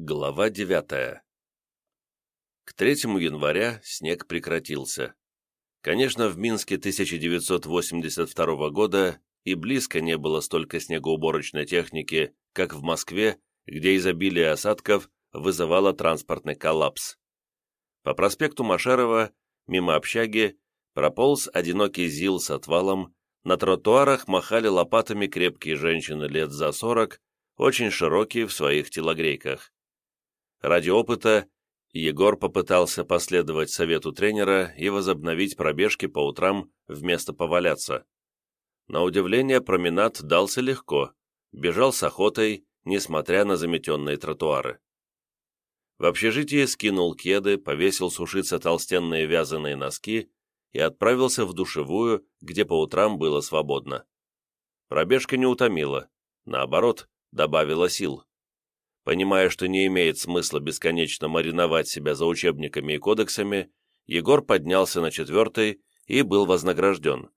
Глава 9 К 3 января снег прекратился. Конечно, в Минске 1982 года и близко не было столько снегоуборочной техники, как в Москве, где изобилие осадков вызывало транспортный коллапс. По проспекту Машерова, мимо общаги, прополз одинокий ЗИЛ с отвалом, на тротуарах махали лопатами крепкие женщины лет за 40, очень широкие в своих телогрейках. Ради опыта Егор попытался последовать совету тренера и возобновить пробежки по утрам вместо поваляться. На удивление променад дался легко, бежал с охотой, несмотря на заметенные тротуары. В общежитии скинул кеды, повесил сушиться толстенные вязаные носки и отправился в душевую, где по утрам было свободно. Пробежка не утомила, наоборот, добавила сил. Понимая, что не имеет смысла бесконечно мариновать себя за учебниками и кодексами, Егор поднялся на четвертый и был вознагражден.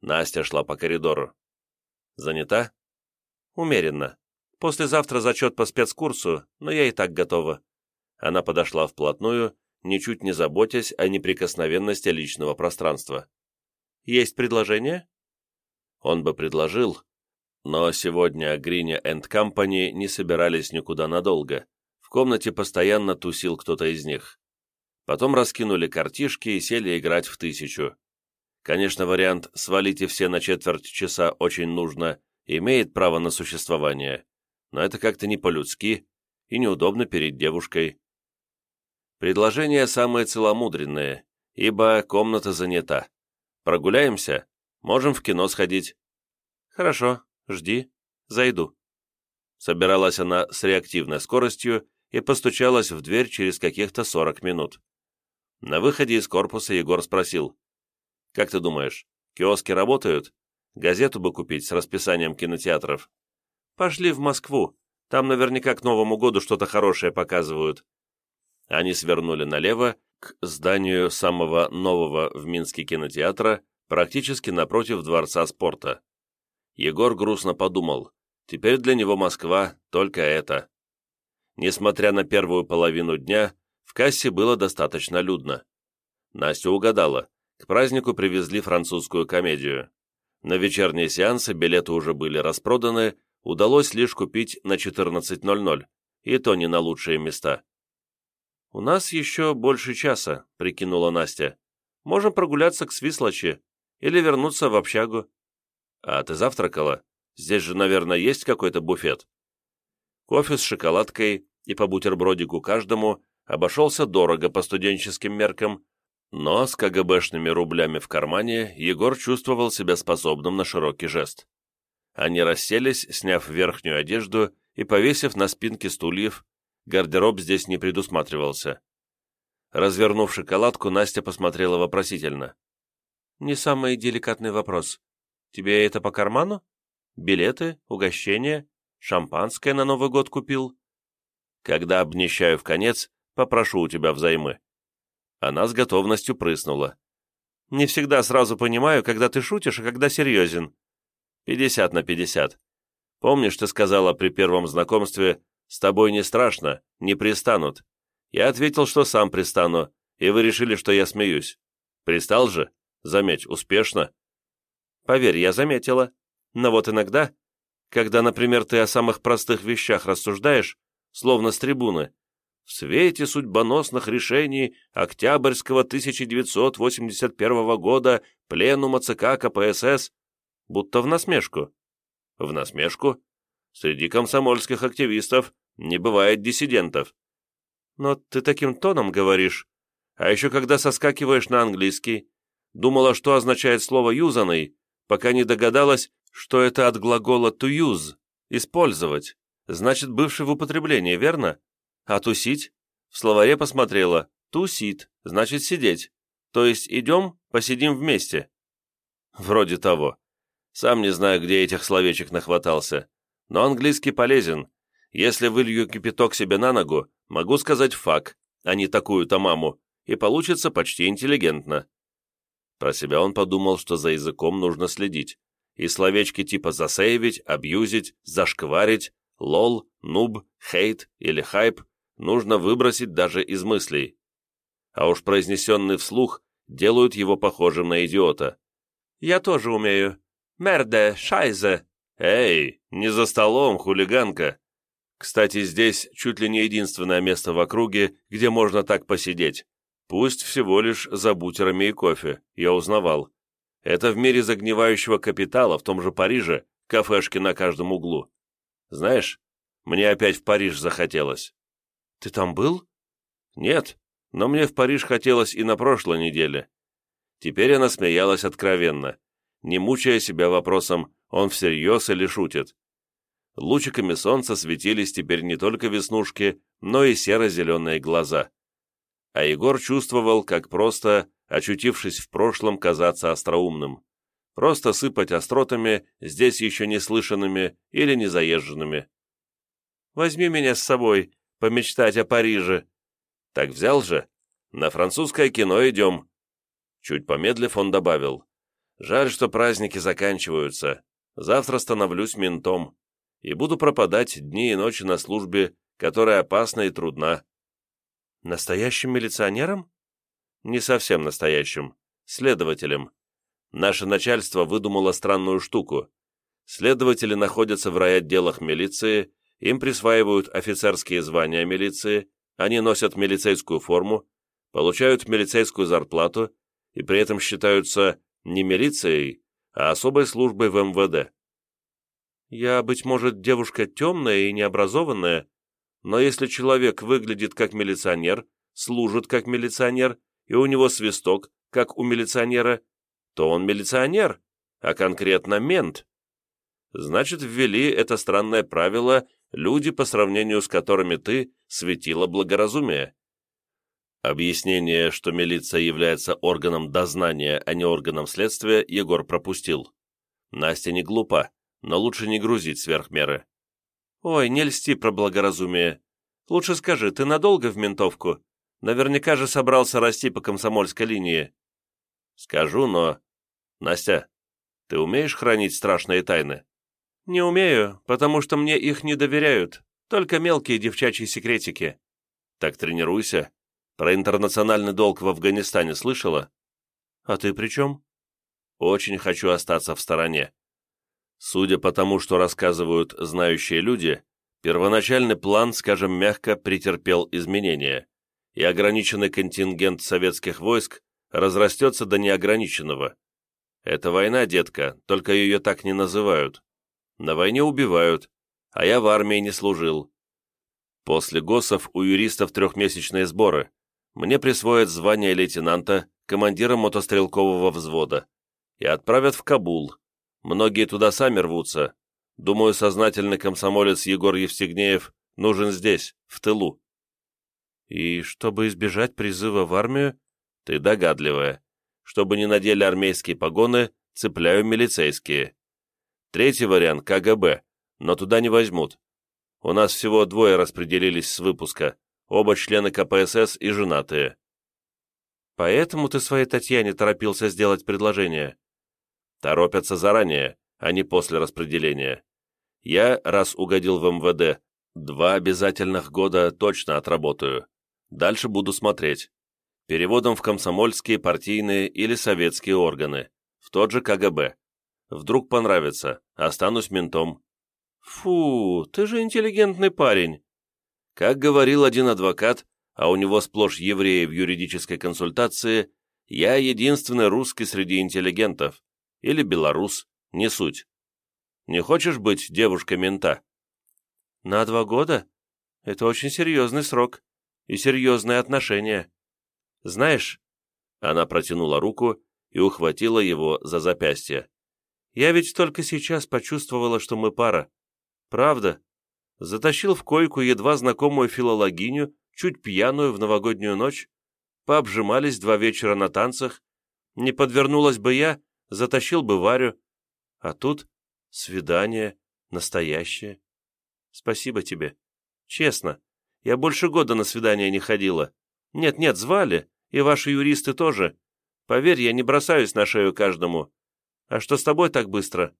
Настя шла по коридору. «Занята?» «Умеренно. Послезавтра зачет по спецкурсу, но я и так готова». Она подошла вплотную, ничуть не заботясь о неприкосновенности личного пространства. «Есть предложение?» Он бы предложил, но сегодня Гриня энд Компани не собирались никуда надолго. В комнате постоянно тусил кто-то из них. Потом раскинули картишки и сели играть в тысячу. Конечно, вариант «свалите все на четверть часа» очень нужно, имеет право на существование, но это как-то не по-людски и неудобно перед девушкой. Предложение самое целомудренное, ибо комната занята. Прогуляемся? Можем в кино сходить. Хорошо, Жди, зайду». Собиралась она с реактивной скоростью и постучалась в дверь через каких-то сорок минут. На выходе из корпуса Егор спросил. «Как ты думаешь, киоски работают? Газету бы купить с расписанием кинотеатров». «Пошли в Москву. Там наверняка к Новому году что-то хорошее показывают». Они свернули налево к зданию самого нового в Минске кинотеатра, практически напротив Дворца спорта. Егор грустно подумал, теперь для него Москва только это. Несмотря на первую половину дня, в кассе было достаточно людно. Настя угадала, к празднику привезли французскую комедию. На вечерние сеансы билеты уже были распроданы, удалось лишь купить на 14.00, и то не на лучшие места. «У нас еще больше часа», — прикинула Настя. «Можем прогуляться к Свислочи или вернуться в общагу. «А ты завтракала? Здесь же, наверное, есть какой-то буфет?» Кофе с шоколадкой и по бутербродику каждому обошелся дорого по студенческим меркам, но с КГБшными рублями в кармане Егор чувствовал себя способным на широкий жест. Они расселись, сняв верхнюю одежду и повесив на спинки стульев, гардероб здесь не предусматривался. Развернув шоколадку, Настя посмотрела вопросительно. «Не самый деликатный вопрос. Тебе это по карману? Билеты, угощения, шампанское на Новый год купил? Когда обнищаю в конец, попрошу у тебя взаймы». Она с готовностью прыснула. «Не всегда сразу понимаю, когда ты шутишь, а когда серьезен». «Пятьдесят на пятьдесят. Помнишь, ты сказала при первом знакомстве, с тобой не страшно, не пристанут?» Я ответил, что сам пристану, и вы решили, что я смеюсь. Пристал же? Заметь, успешно. Поверь, я заметила. Но вот иногда, когда, например, ты о самых простых вещах рассуждаешь, словно с трибуны, в свете судьбоносных решений Октябрьского 1981 года Пленума ЦК КПСС, будто в насмешку. В насмешку? Среди комсомольских активистов не бывает диссидентов. Но ты таким тоном говоришь. А еще когда соскакиваешь на английский, думала, что означает слово «юзанный», пока не догадалась, что это от глагола to use – использовать, значит, бывший в употреблении, верно? А тусить? В словаре посмотрела. Тусит, значит, сидеть. То есть идем, посидим вместе. Вроде того. Сам не знаю, где этих словечек нахватался. Но английский полезен. Если вылью кипяток себе на ногу, могу сказать «фак», а не такую-то маму, и получится почти интеллигентно. Про себя он подумал, что за языком нужно следить, и словечки типа «засейвить», «абьюзить», «зашкварить», «лол», «нуб», «хейт» или «хайп» нужно выбросить даже из мыслей. А уж произнесенный вслух делают его похожим на идиота. «Я тоже умею. Мерде, шайзе!» «Эй, не за столом, хулиганка!» Кстати, здесь чуть ли не единственное место в округе, где можно так посидеть. Пусть всего лишь за бутерами и кофе, я узнавал. Это в мире загнивающего капитала в том же Париже, кафешки на каждом углу. Знаешь, мне опять в Париж захотелось. Ты там был? Нет, но мне в Париж хотелось и на прошлой неделе. Теперь она смеялась откровенно, не мучая себя вопросом, он всерьез или шутит. Лучиками солнца светились теперь не только веснушки, но и серо-зеленые глаза. А Егор чувствовал, как просто, очутившись в прошлом, казаться остроумным. Просто сыпать остротами, здесь еще не слышанными или не заезженными. «Возьми меня с собой, помечтать о Париже». «Так взял же. На французское кино идем». Чуть помедлив, он добавил. «Жаль, что праздники заканчиваются. Завтра становлюсь ментом и буду пропадать дни и ночи на службе, которая опасна и трудна. Настоящим милиционером? Не совсем настоящим. Следователем. Наше начальство выдумало странную штуку. Следователи находятся в райотделах милиции, им присваивают офицерские звания милиции, они носят милицейскую форму, получают милицейскую зарплату и при этом считаются не милицией, а особой службой в МВД. Я, быть может, девушка темная и необразованная, но если человек выглядит как милиционер, служит как милиционер, и у него свисток, как у милиционера, то он милиционер, а конкретно мент. Значит, ввели это странное правило люди, по сравнению с которыми ты светила благоразумие. Объяснение, что милиция является органом дознания, а не органом следствия, Егор пропустил. Настя не глупа но лучше не грузить сверх меры. «Ой, не льсти про благоразумие. Лучше скажи, ты надолго в ментовку? Наверняка же собрался расти по комсомольской линии». «Скажу, но...» «Настя, ты умеешь хранить страшные тайны?» «Не умею, потому что мне их не доверяют. Только мелкие девчачьи секретики». «Так тренируйся. Про интернациональный долг в Афганистане слышала?» «А ты при чем?» «Очень хочу остаться в стороне. Судя по тому, что рассказывают знающие люди, первоначальный план, скажем мягко, претерпел изменения, и ограниченный контингент советских войск разрастется до неограниченного. Это война, детка, только ее так не называют. На войне убивают, а я в армии не служил. После ГОСов у юристов трехмесячные сборы. Мне присвоят звание лейтенанта, командира мотострелкового взвода, и отправят в Кабул, Многие туда сами рвутся. Думаю, сознательный комсомолец Егор Евстигнеев нужен здесь, в тылу. И чтобы избежать призыва в армию, ты догадливая. Чтобы не надели армейские погоны, цепляю милицейские. Третий вариант — КГБ, но туда не возьмут. У нас всего двое распределились с выпуска, оба члены КПСС и женатые. Поэтому ты своей Татьяне торопился сделать предложение. Торопятся заранее, а не после распределения. Я, раз угодил в МВД, два обязательных года точно отработаю. Дальше буду смотреть. Переводом в комсомольские, партийные или советские органы, в тот же КГБ. Вдруг понравится, останусь ментом. Фу, ты же интеллигентный парень. Как говорил один адвокат, а у него сплошь евреи в юридической консультации, я единственный русский среди интеллигентов или белорус, не суть. Не хочешь быть девушкой-мента?» «На два года? Это очень серьезный срок и серьезные отношения. Знаешь...» Она протянула руку и ухватила его за запястье. «Я ведь только сейчас почувствовала, что мы пара. Правда. Затащил в койку едва знакомую филологиню, чуть пьяную в новогоднюю ночь. Пообжимались два вечера на танцах. Не подвернулась бы я, затащил бы Варю. А тут свидание, настоящее. Спасибо тебе. Честно, я больше года на свидание не ходила. Нет-нет, звали, и ваши юристы тоже. Поверь, я не бросаюсь на шею каждому. А что с тобой так быстро?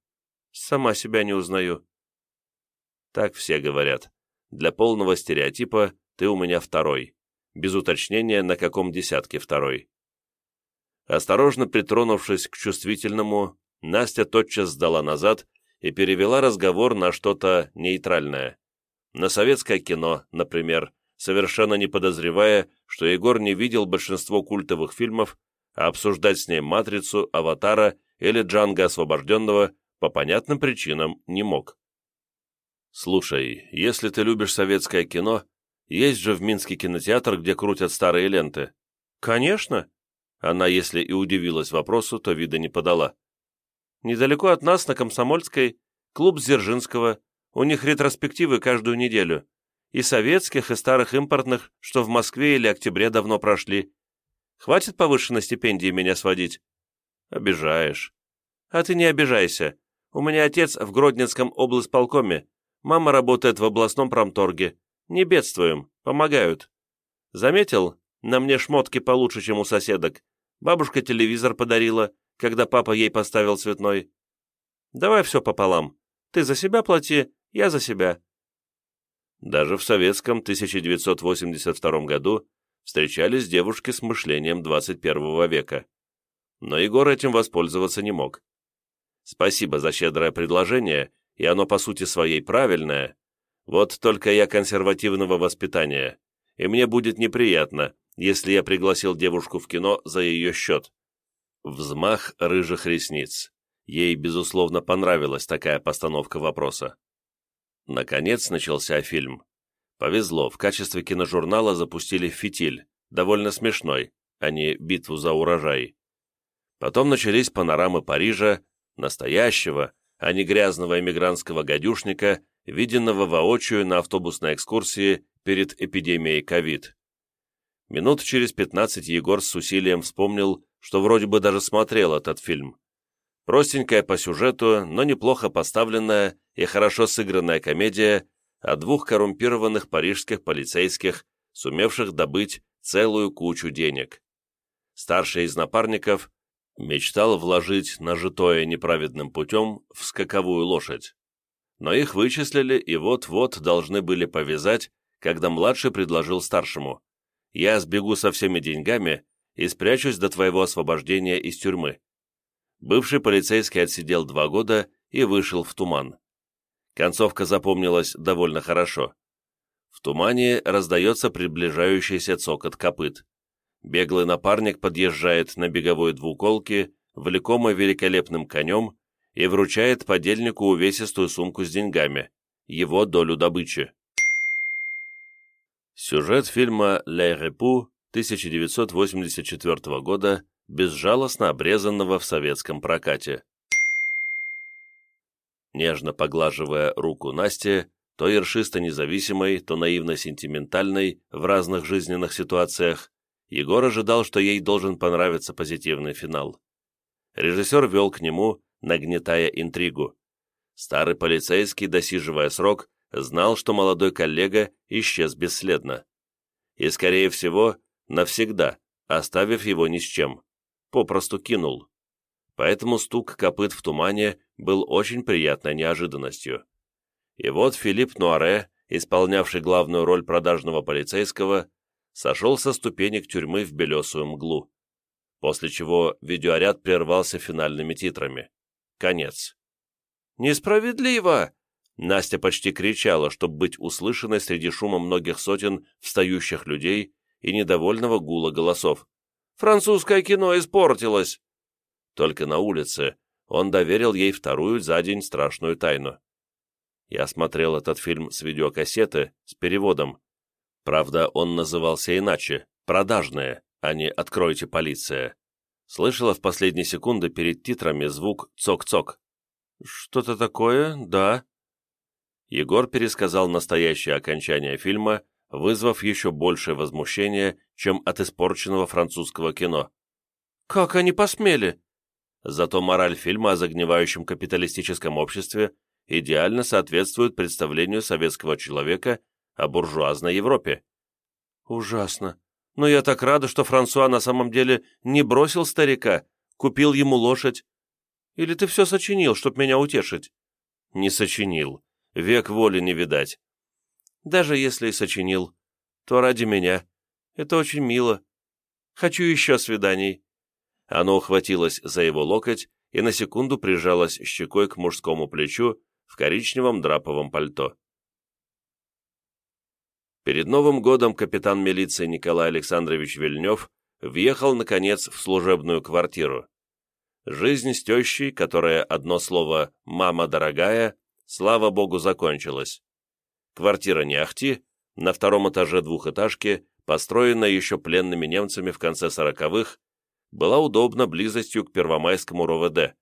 Сама себя не узнаю. Так все говорят. Для полного стереотипа ты у меня второй, без уточнения, на каком десятке второй. Осторожно притронувшись к чувствительному, Настя тотчас сдала назад и перевела разговор на что-то нейтральное. На советское кино, например, совершенно не подозревая, что Егор не видел большинство культовых фильмов, а обсуждать с ней «Матрицу», «Аватара» или «Джанго освобожденного» по понятным причинам не мог. «Слушай, если ты любишь советское кино, есть же в Минске кинотеатр, где крутят старые ленты». «Конечно!» Она, если и удивилась вопросу, то вида не подала. «Недалеко от нас, на Комсомольской, клуб Дзержинского. У них ретроспективы каждую неделю. И советских, и старых импортных, что в Москве или Октябре давно прошли. Хватит повышенной стипендии меня сводить?» «Обижаешь». «А ты не обижайся. У меня отец в Гродненском облсполкоме. Мама работает в областном промторге. Не бедствуем, помогают. Заметил? На мне шмотки получше, чем у соседок. Бабушка телевизор подарила, когда папа ей поставил цветной. Давай все пополам. Ты за себя плати, я за себя. Даже в советском 1982 году встречались девушки с мышлением 21 века. Но Егор этим воспользоваться не мог. Спасибо за щедрое предложение, и оно по сути своей правильное. Вот только я консервативного воспитания, и мне будет неприятно, если я пригласил девушку в кино за ее счет. Взмах рыжих ресниц. Ей, безусловно, понравилась такая постановка вопроса. Наконец начался фильм. Повезло, в качестве киножурнала запустили «Фитиль», довольно смешной, а не «Битву за урожай». Потом начались панорамы Парижа, настоящего, а не грязного эмигрантского гадюшника, виденного воочию на автобусной экскурсии перед эпидемией ковид. Минут через пятнадцать Егор с усилием вспомнил, что вроде бы даже смотрел этот фильм. Простенькая по сюжету, но неплохо поставленная и хорошо сыгранная комедия о двух коррумпированных парижских полицейских, сумевших добыть целую кучу денег. Старший из напарников мечтал вложить нажитое неправедным путем в скаковую лошадь. Но их вычислили и вот-вот должны были повязать, когда младший предложил старшему «Я сбегу со всеми деньгами и спрячусь до твоего освобождения из тюрьмы». Бывший полицейский отсидел два года и вышел в туман. Концовка запомнилась довольно хорошо. В тумане раздается приближающийся цокот копыт. Беглый напарник подъезжает на беговой двуколке, влекомой великолепным конем, и вручает подельнику увесистую сумку с деньгами, его долю добычи. Сюжет фильма «Ле Репу» 1984 года, безжалостно обрезанного в советском прокате. Нежно поглаживая руку Насти, то ершисто-независимой, то наивно-сентиментальной в разных жизненных ситуациях, Егор ожидал, что ей должен понравиться позитивный финал. Режиссер вел к нему, нагнетая интригу. Старый полицейский, досиживая срок, знал, что молодой коллега исчез бесследно. И, скорее всего, навсегда, оставив его ни с чем. Попросту кинул. Поэтому стук копыт в тумане был очень приятной неожиданностью. И вот Филипп Нуаре, исполнявший главную роль продажного полицейского, сошел со ступенек тюрьмы в белесую мглу, после чего видеоряд прервался финальными титрами. Конец. «Несправедливо!» Настя почти кричала, чтобы быть услышанной среди шума многих сотен встающих людей и недовольного гула голосов. «Французское кино испортилось!» Только на улице он доверил ей вторую за день страшную тайну. Я смотрел этот фильм с видеокассеты, с переводом, Правда, он назывался иначе – «Продажные», а не «Откройте, полиция». Слышала в последние секунды перед титрами звук «цок-цок». «Что-то такое, да». Егор пересказал настоящее окончание фильма, вызвав еще большее возмущение, чем от испорченного французского кино. «Как они посмели?» Зато мораль фильма о загнивающем капиталистическом обществе идеально соответствует представлению советского человека о буржуазной Европе. Ужасно. Но я так рада, что Франсуа на самом деле не бросил старика, купил ему лошадь. Или ты все сочинил, чтоб меня утешить? Не сочинил. Век воли не видать. Даже если и сочинил. то ради меня. Это очень мило. Хочу еще свиданий». Она ухватилась за его локоть и на секунду прижалась щекой к мужскому плечу в коричневом драповом пальто. Перед Новым годом капитан милиции Николай Александрович Вильнев въехал, наконец, в служебную квартиру. Жизнь с тещей, которая одно слово «мама дорогая», слава богу, закончилась. Квартира не ахти, на втором этаже двухэтажки, построенная еще пленными немцами в конце сороковых, была удобна близостью к Первомайскому РОВД,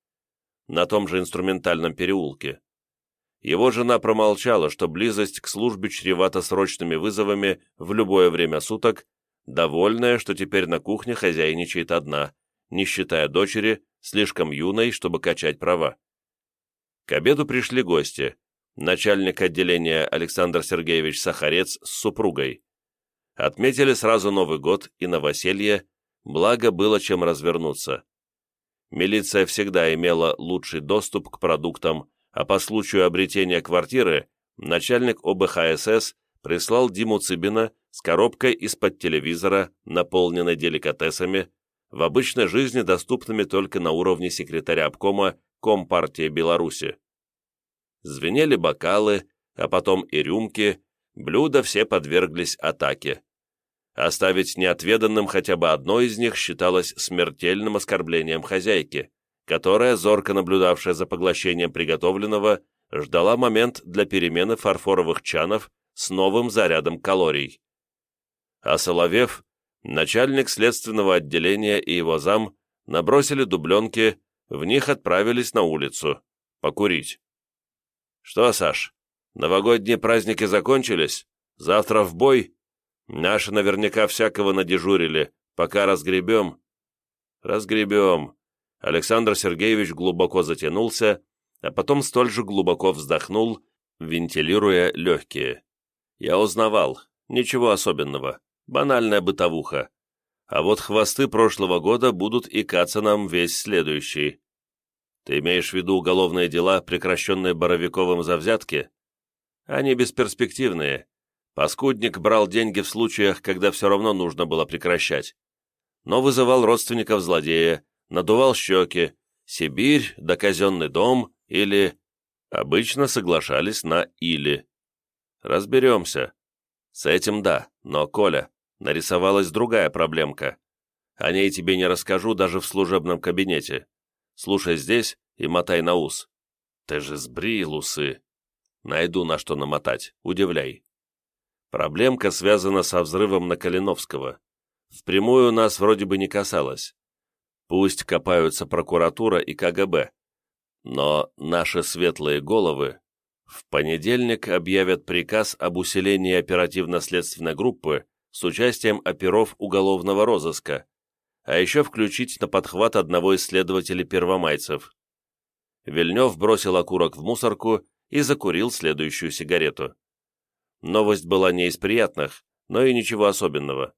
на том же инструментальном переулке. Его жена промолчала, что близость к службе чревата срочными вызовами в любое время суток, довольная, что теперь на кухне хозяйничает одна, не считая дочери, слишком юной, чтобы качать права. К обеду пришли гости, начальник отделения Александр Сергеевич Сахарец с супругой. Отметили сразу Новый год и новоселье, благо было чем развернуться. Милиция всегда имела лучший доступ к продуктам, а по случаю обретения квартиры начальник ОБХСС прислал Диму Цыбина с коробкой из-под телевизора, наполненной деликатесами, в обычной жизни доступными только на уровне секретаря обкома Компартии Беларуси. Звенели бокалы, а потом и рюмки, блюда все подверглись атаке. Оставить неотведанным хотя бы одно из них считалось смертельным оскорблением хозяйки, которая, зорко наблюдавшая за поглощением приготовленного, ждала момент для перемены фарфоровых чанов с новым зарядом калорий. А Соловев, начальник следственного отделения и его зам набросили дубленки, в них отправились на улицу. Покурить. «Что, Саш, новогодние праздники закончились? Завтра в бой? Наши наверняка всякого надежурили. Пока разгребем». «Разгребем». Александр Сергеевич глубоко затянулся, а потом столь же глубоко вздохнул, вентилируя легкие. «Я узнавал. Ничего особенного. Банальная бытовуха. А вот хвосты прошлого года будут икаться нам весь следующий. Ты имеешь в виду уголовные дела, прекращенные Боровиковым за взятки? Они бесперспективные. Паскудник брал деньги в случаях, когда все равно нужно было прекращать. Но вызывал родственников злодея, надувал щеки, Сибирь, да казенный дом или... Обычно соглашались на «или». Разберемся. С этим да, но, Коля, нарисовалась другая проблемка. О ней тебе не расскажу даже в служебном кабинете. Слушай здесь и мотай на ус. Ты же сбрил усы. Найду на что намотать, удивляй. Проблемка связана со взрывом на Калиновского. Впрямую нас вроде бы не касалось. Пусть копаются прокуратура и КГБ. Но наши светлые головы в понедельник объявят приказ об усилении оперативно-следственной группы с участием оперов уголовного розыска, а еще включить на подхват одного из следователей первомайцев. Вильнев бросил окурок в мусорку и закурил следующую сигарету. Новость была не из приятных, но и ничего особенного.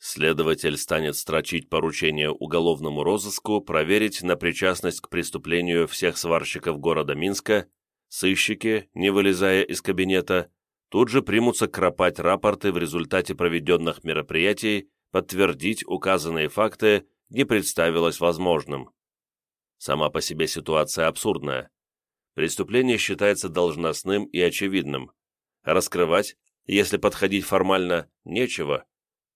Следователь станет строчить поручение уголовному розыску проверить на причастность к преступлению всех сварщиков города Минска, сыщики, не вылезая из кабинета, тут же примутся кропать рапорты в результате проведенных мероприятий подтвердить указанные факты не представилось возможным. Сама по себе ситуация абсурдная. Преступление считается должностным и очевидным. Раскрывать, если подходить формально, нечего,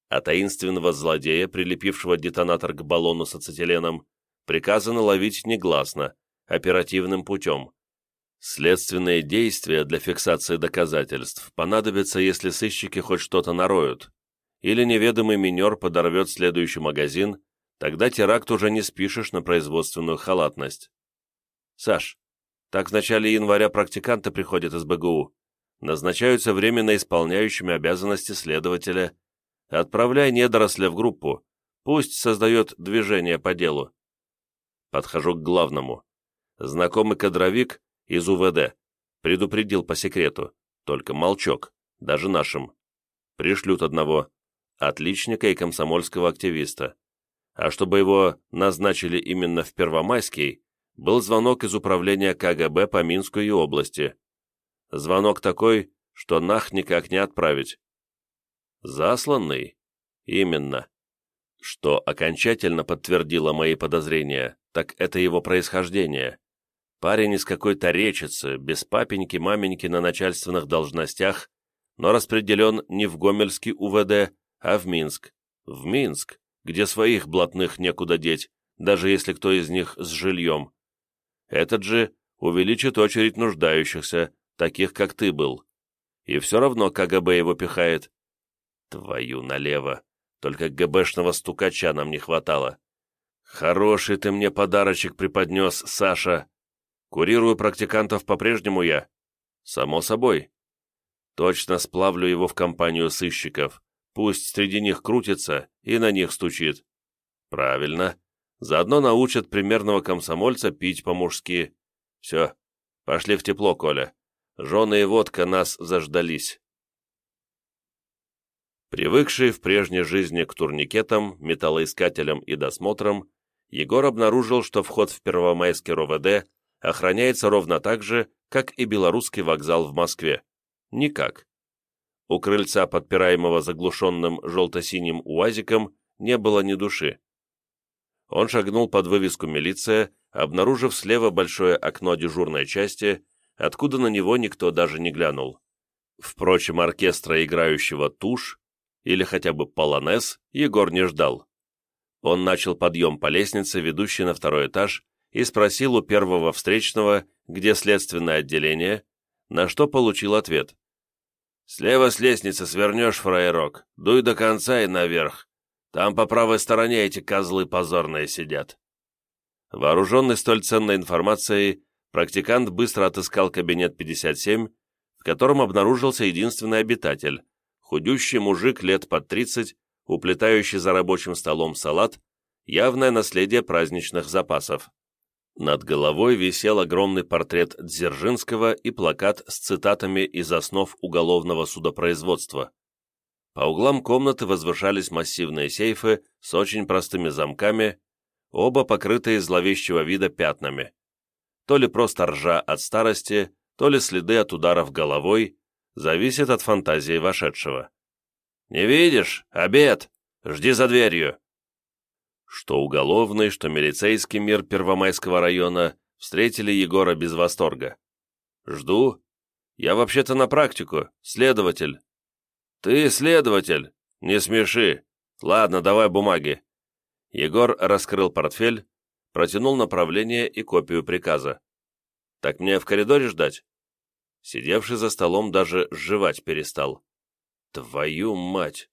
а таинственного злодея, прилепившего детонатор к баллону с ацетиленом, приказано ловить негласно, оперативным путем. Следственные действия для фиксации доказательств понадобятся, если сыщики хоть что-то нароют, или неведомый минер подорвет следующий магазин, тогда теракт уже не спишешь на производственную халатность. Саш, так в начале января практиканты приходят из БГУ, назначаются временно исполняющими обязанности следователя, отправляй недоросля в группу, пусть создает движение по делу. Подхожу к главному. Знакомый кадровик из УВД предупредил по секрету, только молчок, даже нашим. Пришлют одного, отличника и комсомольского активиста. А чтобы его назначили именно в Первомайский, был звонок из управления КГБ по Минску и области. Звонок такой, что нах никак не отправить. Засланный? Именно. Что окончательно подтвердило мои подозрения, так это его происхождение. Парень из какой-то речицы, без папеньки, маменьки на начальственных должностях, но распределен не в Гомельский УВД, а в Минск. В Минск, где своих блатных некуда деть, даже если кто из них с жильем. Этот же увеличит очередь нуждающихся, таких, как ты был. И все равно КГБ его пихает. Твою налево. Только ГБшного стукача нам не хватало. Хороший ты мне подарочек преподнес, Саша. Курирую практикантов по-прежнему я. Само собой. Точно сплавлю его в компанию сыщиков. Пусть среди них крутится и на них стучит. Правильно. Заодно научат примерного комсомольца пить по-мужски. Все, пошли в тепло, Коля. Жены и водка нас заждались. Привыкший в прежней жизни к турникетам, металлоискателям и досмотрам, Егор обнаружил, что вход в Первомайский РОВД охраняется ровно так же, как и Белорусский вокзал в Москве. Никак. У крыльца, подпираемого заглушенным желто-синим уазиком, не было ни души. Он шагнул под вывеску «Милиция», обнаружив слева большое окно дежурной части, откуда на него никто даже не глянул. Впрочем, оркестра, играющего тушь, или хотя бы полонез, Егор не ждал. Он начал подъем по лестнице, ведущей на второй этаж, и спросил у первого встречного, где следственное отделение, на что получил ответ. «Слева с лестницы свернешь, фраерок, дуй до конца и наверх. Там по правой стороне эти козлы позорные сидят». Вооруженный столь ценной информацией, практикант быстро отыскал кабинет 57, в котором обнаружился единственный обитатель, худющий мужик лет под 30, уплетающий за рабочим столом салат, явное наследие праздничных запасов. Над головой висел огромный портрет Дзержинского и плакат с цитатами из основ уголовного судопроизводства. По углам комнаты возвышались массивные сейфы с очень простыми замками, оба покрытые зловещего вида пятнами. То ли просто ржа от старости, то ли следы от ударов головой, зависит от фантазии вошедшего. «Не видишь? Обед! Жди за дверью!» Что уголовный, что милицейский мир Первомайского района встретили Егора без восторга. «Жду. Я вообще-то на практику, следователь». «Ты следователь? Не смеши. Ладно, давай бумаги». Егор раскрыл портфель, протянул направление и копию приказа. «Так мне в коридоре ждать?» Сидевший за столом даже жевать перестал. «Твою мать!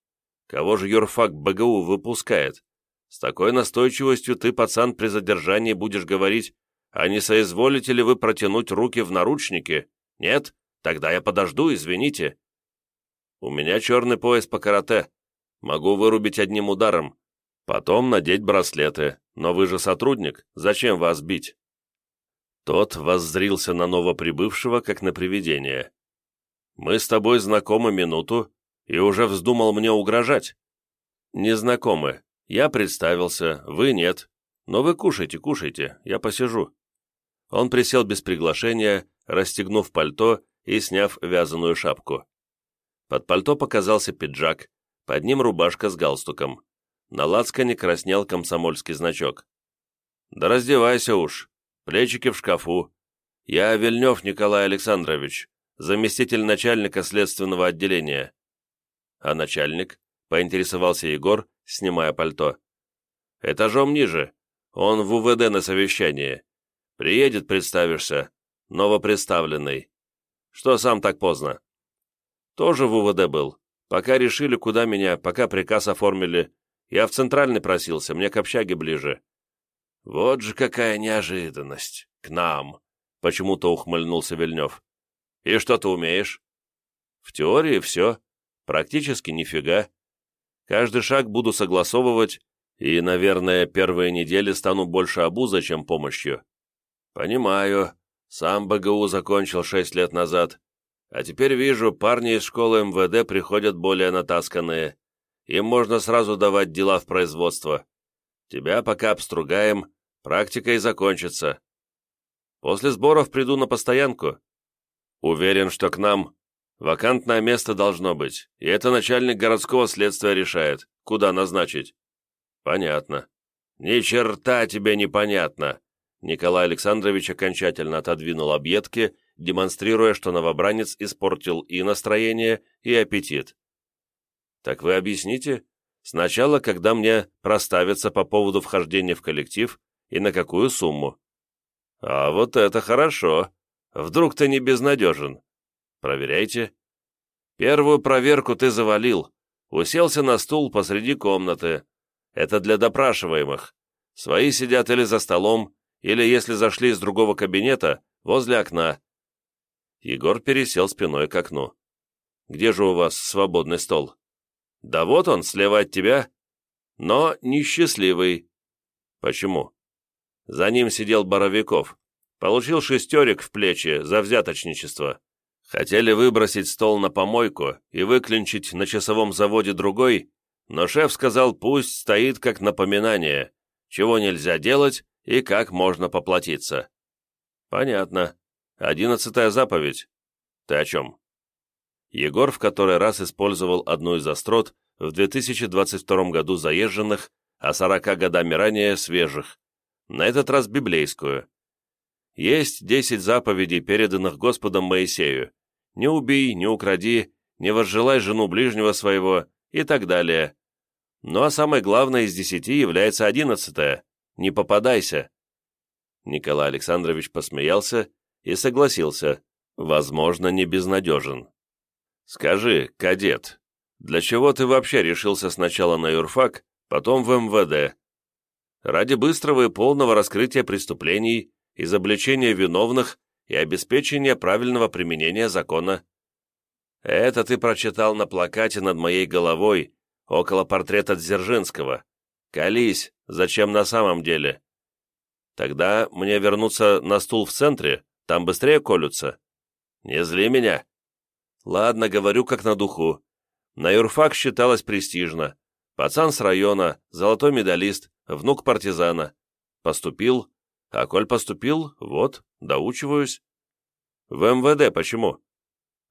Кого же юрфак БГУ выпускает? С такой настойчивостью ты, пацан, при задержании будешь говорить, а не соизволите ли вы протянуть руки в наручники? Нет? Тогда я подожду, извините. У меня черный пояс по карате. Могу вырубить одним ударом. Потом надеть браслеты. Но вы же сотрудник, зачем вас бить?» Тот воззрился на новоприбывшего, как на привидение. «Мы с тобой знакомы минуту, и уже вздумал мне угрожать?» «Незнакомы. Я представился, вы нет. Но вы кушайте, кушайте, я посижу». Он присел без приглашения, расстегнув пальто и сняв вязаную шапку. Под пальто показался пиджак, под ним рубашка с галстуком. На лацкане краснел комсомольский значок. «Да раздевайся уж, плечики в шкафу. Я Вильнев Николай Александрович, заместитель начальника следственного отделения». «А начальник?» — поинтересовался Егор, снимая пальто. «Этажом ниже. Он в УВД на совещании. Приедет, представишься. Новопредставленный. Что сам так поздно?» «Тоже в УВД был. Пока решили, куда меня, пока приказ оформили. Я в центральный просился, мне к общаге ближе». «Вот же какая неожиданность! К нам!» — почему-то ухмыльнулся Вильнев. «И что ты умеешь?» «В теории все. Практически нифига. Каждый шаг буду согласовывать, и, наверное, первые недели стану больше обузой, чем помощью. Понимаю. Сам БГУ закончил шесть лет назад. А теперь вижу, парни из школы МВД приходят более натасканные. Им можно сразу давать дела в производство. Тебя пока обстругаем, практика и закончится. После сборов приду на постоянку. Уверен, что к нам. Вакантное место должно быть, и это начальник городского следствия решает, куда назначить». «Понятно». «Ни черта тебе непонятно!» Николай Александрович окончательно отодвинул объедки, демонстрируя, что новобранец испортил и настроение, и аппетит. «Так вы объясните? Сначала, когда мне проставиться по поводу вхождения в коллектив, и на какую сумму?» «А вот это хорошо! Вдруг ты не безнадежен?» «Проверяйте». «Первую проверку ты завалил. Уселся на стул посреди комнаты. Это для допрашиваемых. Свои сидят или за столом, или, если зашли из другого кабинета, возле окна. Егор пересел спиной к окну. «Где же у вас свободный стол?» «Да вот он, слева от тебя. Но несчастливый». «Почему?» За ним сидел Боровиков. Получил шестерик в плечи за взяточничество. Хотели выбросить стол на помойку и выклинчить на часовом заводе другой, но шеф сказал, пусть стоит как напоминание, чего нельзя делать и как можно поплатиться. Понятно. Одиннадцатая заповедь. Ты о чем? Егор в который раз использовал одну из острот в 2022 году заезженных, а 40 годами ранее свежих, на этот раз библейскую. Есть десять заповедей, переданных Господом Моисею. Не убей, не укради, не возжелай жену ближнего своего и так далее. Ну а самое главное из десяти является одиннадцатое. Не попадайся. Николай Александрович посмеялся и согласился, возможно, не безнадежен. «Скажи, кадет, для чего ты вообще решился сначала на юрфак, потом в МВД? Ради быстрого и полного раскрытия преступлений, изобличения виновных и обеспечения правильного применения закона. Это ты прочитал на плакате над моей головой, около портрета Дзержинского. Колись, зачем на самом деле? Тогда мне вернуться на стул в центре, там быстрее колются. Не зли меня. Ладно, говорю как на духу. На юрфак считалось престижно. Пацан с района, золотой медалист, внук партизана. Поступил, а коль поступил, вот, доучиваюсь. В МВД почему?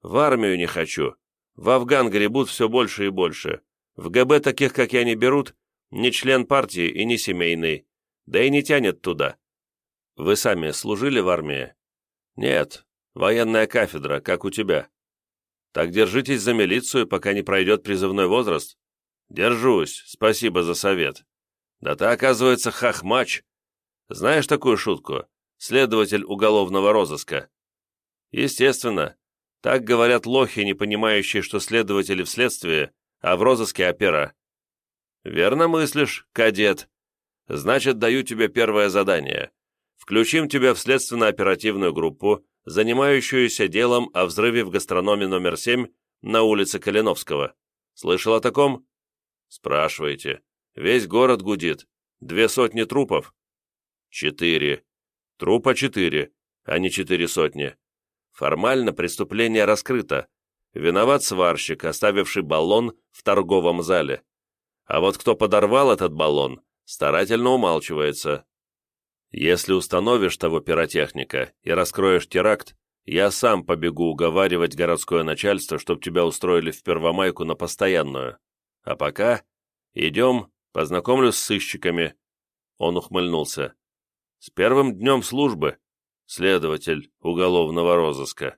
В армию не хочу. В Афган гребут все больше и больше. В ГБ таких, как я, не берут, ни член партии и не семейный, да и не тянет туда. Вы сами служили в армии? Нет, военная кафедра, как у тебя. Так держитесь за милицию, пока не пройдет призывной возраст. Держусь, спасибо за совет. Да ты, оказывается, хахмач. Знаешь такую шутку? Следователь уголовного розыска. Естественно. Так говорят лохи, не понимающие, что следователи в следствии а в розыске опера. Верно мыслишь, кадет. Значит, даю тебе первое задание. Включим тебя в следственно-оперативную группу, занимающуюся делом о взрыве в гастрономе номер 7 на улице Калиновского. Слышал о таком? Спрашивайте. Весь город гудит. Две сотни трупов. Четыре. Трупа четыре, а не четыре сотни. Формально преступление раскрыто, Виноват сварщик, оставивший баллон в торговом зале. А вот кто подорвал этот баллон, старательно умалчивается. Если установишь того пиротехника и раскроешь теракт, я сам побегу уговаривать городское начальство, чтоб тебя устроили в Первомайку на постоянную. А пока идем, познакомлюсь с сыщиками». Он ухмыльнулся. «С первым днем службы, следователь уголовного розыска».